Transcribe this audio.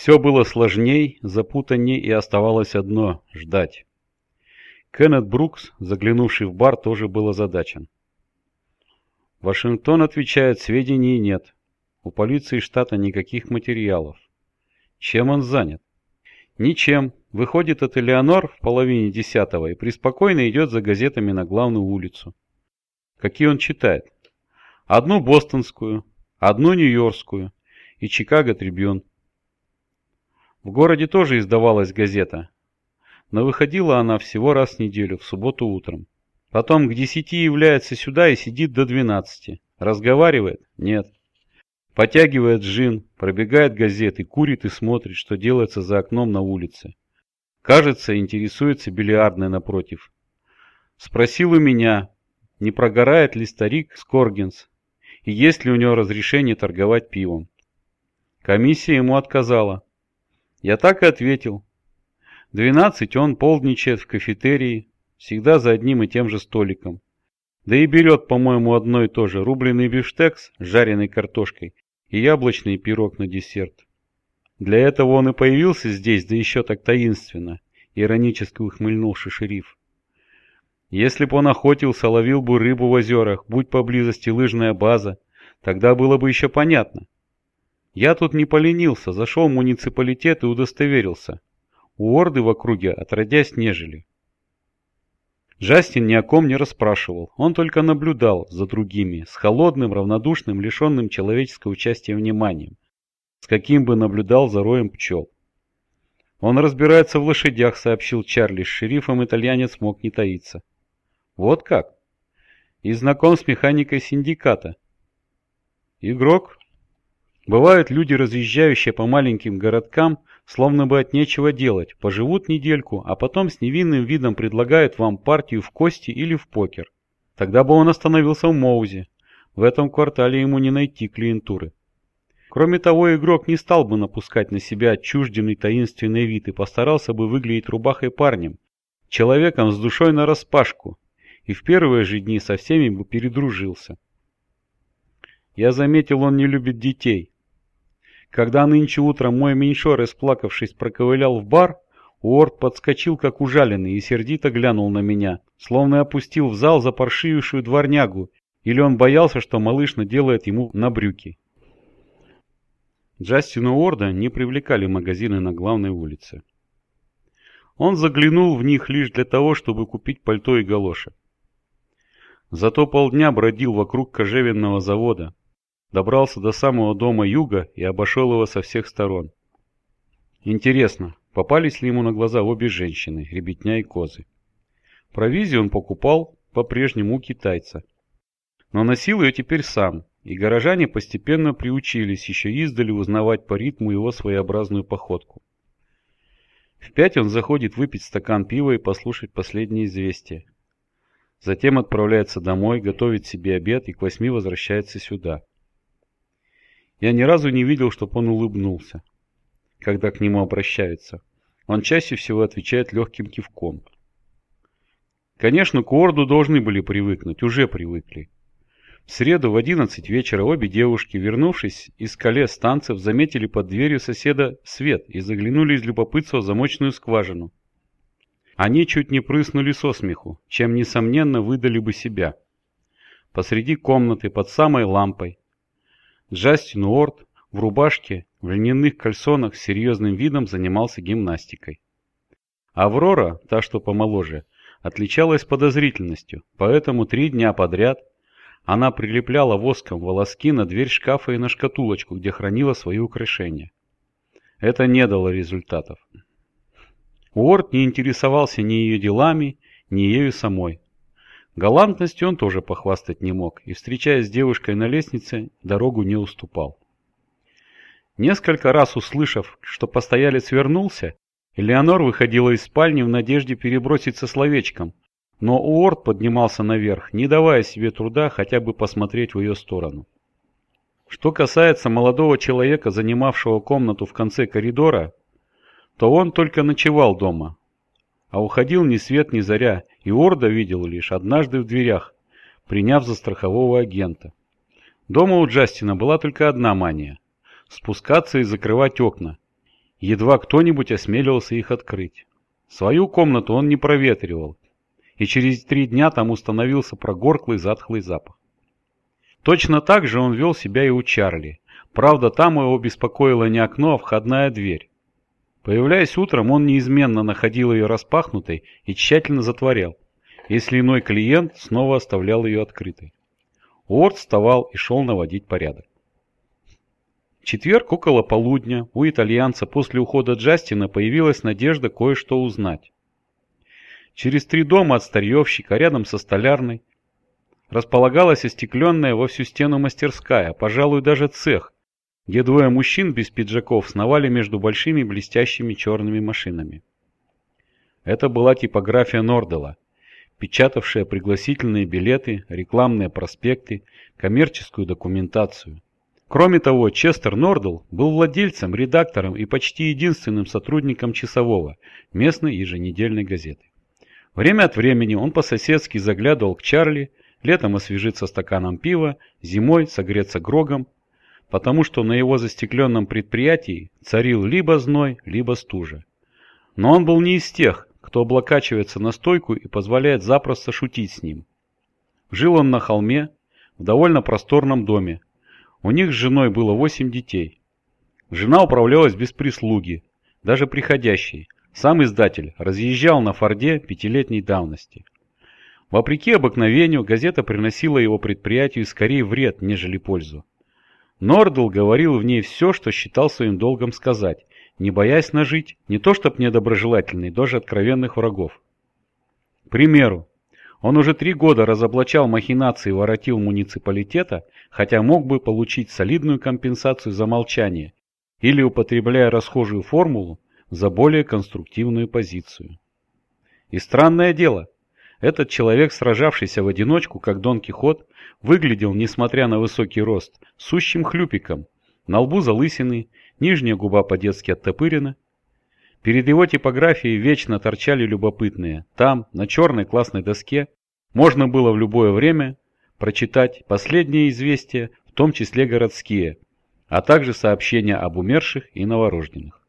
Все было сложней, запутанней и оставалось одно – ждать. Кеннет Брукс, заглянувший в бар, тоже был озадачен. Вашингтон отвечает, сведений нет. У полиции штата никаких материалов. Чем он занят? Ничем. Выходит от Элеонор в половине десятого и преспокойно идет за газетами на главную улицу. Какие он читает? Одну бостонскую, одну нью-йоркскую и Чикаго Трибюн. В городе тоже издавалась газета, но выходила она всего раз в неделю, в субботу утром. Потом к десяти является сюда и сидит до двенадцати. Разговаривает? Нет. Потягивает джин, пробегает газеты, курит и смотрит, что делается за окном на улице. Кажется, интересуется бильярдной напротив. Спросил у меня, не прогорает ли старик Скоргенс и есть ли у него разрешение торговать пивом. Комиссия ему отказала. Я так и ответил. Двенадцать он полдничает в кафетерии, всегда за одним и тем же столиком. Да и берет, по-моему, одно и то же, рубленый бифштекс с жареной картошкой и яблочный пирог на десерт. Для этого он и появился здесь, да еще так таинственно, иронически ухмыльнулся шериф. Если бы он охотился, ловил бы рыбу в озерах, будь поблизости лыжная база, тогда было бы еще понятно. Я тут не поленился, зашел в муниципалитет и удостоверился. У Орды в округе отродясь нежели. Джастин ни о ком не расспрашивал, он только наблюдал за другими, с холодным, равнодушным, лишенным человеческого участия вниманием, с каким бы наблюдал за роем пчел. «Он разбирается в лошадях», — сообщил Чарли. С шерифом итальянец мог не таиться. «Вот как?» «И знаком с механикой синдиката». «Игрок?» Бывают люди, разъезжающие по маленьким городкам, словно бы от нечего делать, поживут недельку, а потом с невинным видом предлагают вам партию в кости или в покер. Тогда бы он остановился в Моузе. В этом квартале ему не найти клиентуры. Кроме того, игрок не стал бы напускать на себя отчужденный таинственный вид и постарался бы выглядеть рубахой парнем, человеком с душой нараспашку, и в первые же дни со всеми бы передружился. Я заметил, он не любит детей. Когда нынче утром мой меньшор, исплакавшись, проковылял в бар, Уорд подскочил, как ужаленный, и сердито глянул на меня, словно опустил в зал запаршивившую дворнягу, или он боялся, что малыш наделает ему на брюки. Джастина Уорда не привлекали магазины на главной улице. Он заглянул в них лишь для того, чтобы купить пальто и галоши. Зато полдня бродил вокруг кожевенного завода, добрался до самого дома Юга и обошел его со всех сторон. Интересно, попались ли ему на глаза обе женщины, ребятня и козы? Провизию он покупал по-прежнему у китайца. Но носил ее теперь сам, и горожане постепенно приучились еще издали узнавать по ритму его своеобразную походку. В пять он заходит выпить стакан пива и послушать последние известия. Затем отправляется домой, готовит себе обед и к восьми возвращается сюда. Я ни разу не видел, чтобы он улыбнулся, когда к нему обращаются. Он чаще всего отвечает легким кивком. Конечно, к Уорду должны были привыкнуть, уже привыкли. В среду в одиннадцать вечера обе девушки, вернувшись из колес танцев, заметили под дверью соседа свет и заглянули из любопытства в замочную скважину. Они чуть не прыснули со смеху, чем, несомненно, выдали бы себя. Посреди комнаты, под самой лампой, Джастин Уорд в рубашке, в льняных кальсонах с серьезным видом занимался гимнастикой. Аврора, та что помоложе, отличалась подозрительностью, поэтому три дня подряд она прилепляла воском волоски на дверь шкафа и на шкатулочку, где хранила свои украшения. Это не дало результатов. Уорд не интересовался ни ее делами, ни ею самой. Галантностью он тоже похвастать не мог и, встречаясь с девушкой на лестнице, дорогу не уступал. Несколько раз услышав, что постоялец вернулся, Элеонор выходила из спальни в надежде переброситься словечком, но Уорд поднимался наверх, не давая себе труда хотя бы посмотреть в ее сторону. Что касается молодого человека, занимавшего комнату в конце коридора, то он только ночевал дома, а уходил ни свет ни заря, и Орда видел лишь однажды в дверях, приняв за страхового агента. Дома у Джастина была только одна мания – спускаться и закрывать окна. Едва кто-нибудь осмеливался их открыть. Свою комнату он не проветривал, и через три дня там установился прогорклый затхлый запах. Точно так же он вел себя и у Чарли. Правда, там его беспокоило не окно, а входная дверь. Появляясь утром, он неизменно находил ее распахнутой и тщательно затворял, если иной клиент снова оставлял ее открытой. Уорд вставал и шел наводить порядок. В четверг около полудня у итальянца после ухода Джастина появилась надежда кое-что узнать. Через три дома от старьевщика, рядом со столярной, располагалась остекленная во всю стену мастерская, пожалуй, даже цех, где двое мужчин без пиджаков сновали между большими блестящими черными машинами. Это была типография Нордела, печатавшая пригласительные билеты, рекламные проспекты, коммерческую документацию. Кроме того, Честер Нордел был владельцем, редактором и почти единственным сотрудником часового местной еженедельной газеты. Время от времени он по-соседски заглядывал к Чарли, летом освежиться стаканом пива, зимой согреться грогом, потому что на его застекленном предприятии царил либо зной, либо стужа. Но он был не из тех, кто облокачивается на стойку и позволяет запросто шутить с ним. Жил он на холме, в довольно просторном доме. У них с женой было восемь детей. Жена управлялась без прислуги, даже приходящей, сам издатель разъезжал на Форде пятилетней давности. Вопреки обыкновению, газета приносила его предприятию скорее вред, нежели пользу. Нордл говорил в ней все, что считал своим долгом сказать, не боясь нажить, не то чтоб недоброжелательный, даже откровенных врагов. К примеру, он уже три года разоблачал махинации воротил муниципалитета, хотя мог бы получить солидную компенсацию за молчание, или, употребляя расхожую формулу, за более конструктивную позицию. И странное дело, этот человек, сражавшийся в одиночку, как Дон Кихот, выглядел, несмотря на высокий рост, сущим хлюпиком, на лбу залысины, нижняя губа по-детски оттопырена. Перед его типографией вечно торчали любопытные. Там, на черной классной доске, можно было в любое время прочитать последние известия, в том числе городские, а также сообщения об умерших и новорожденных.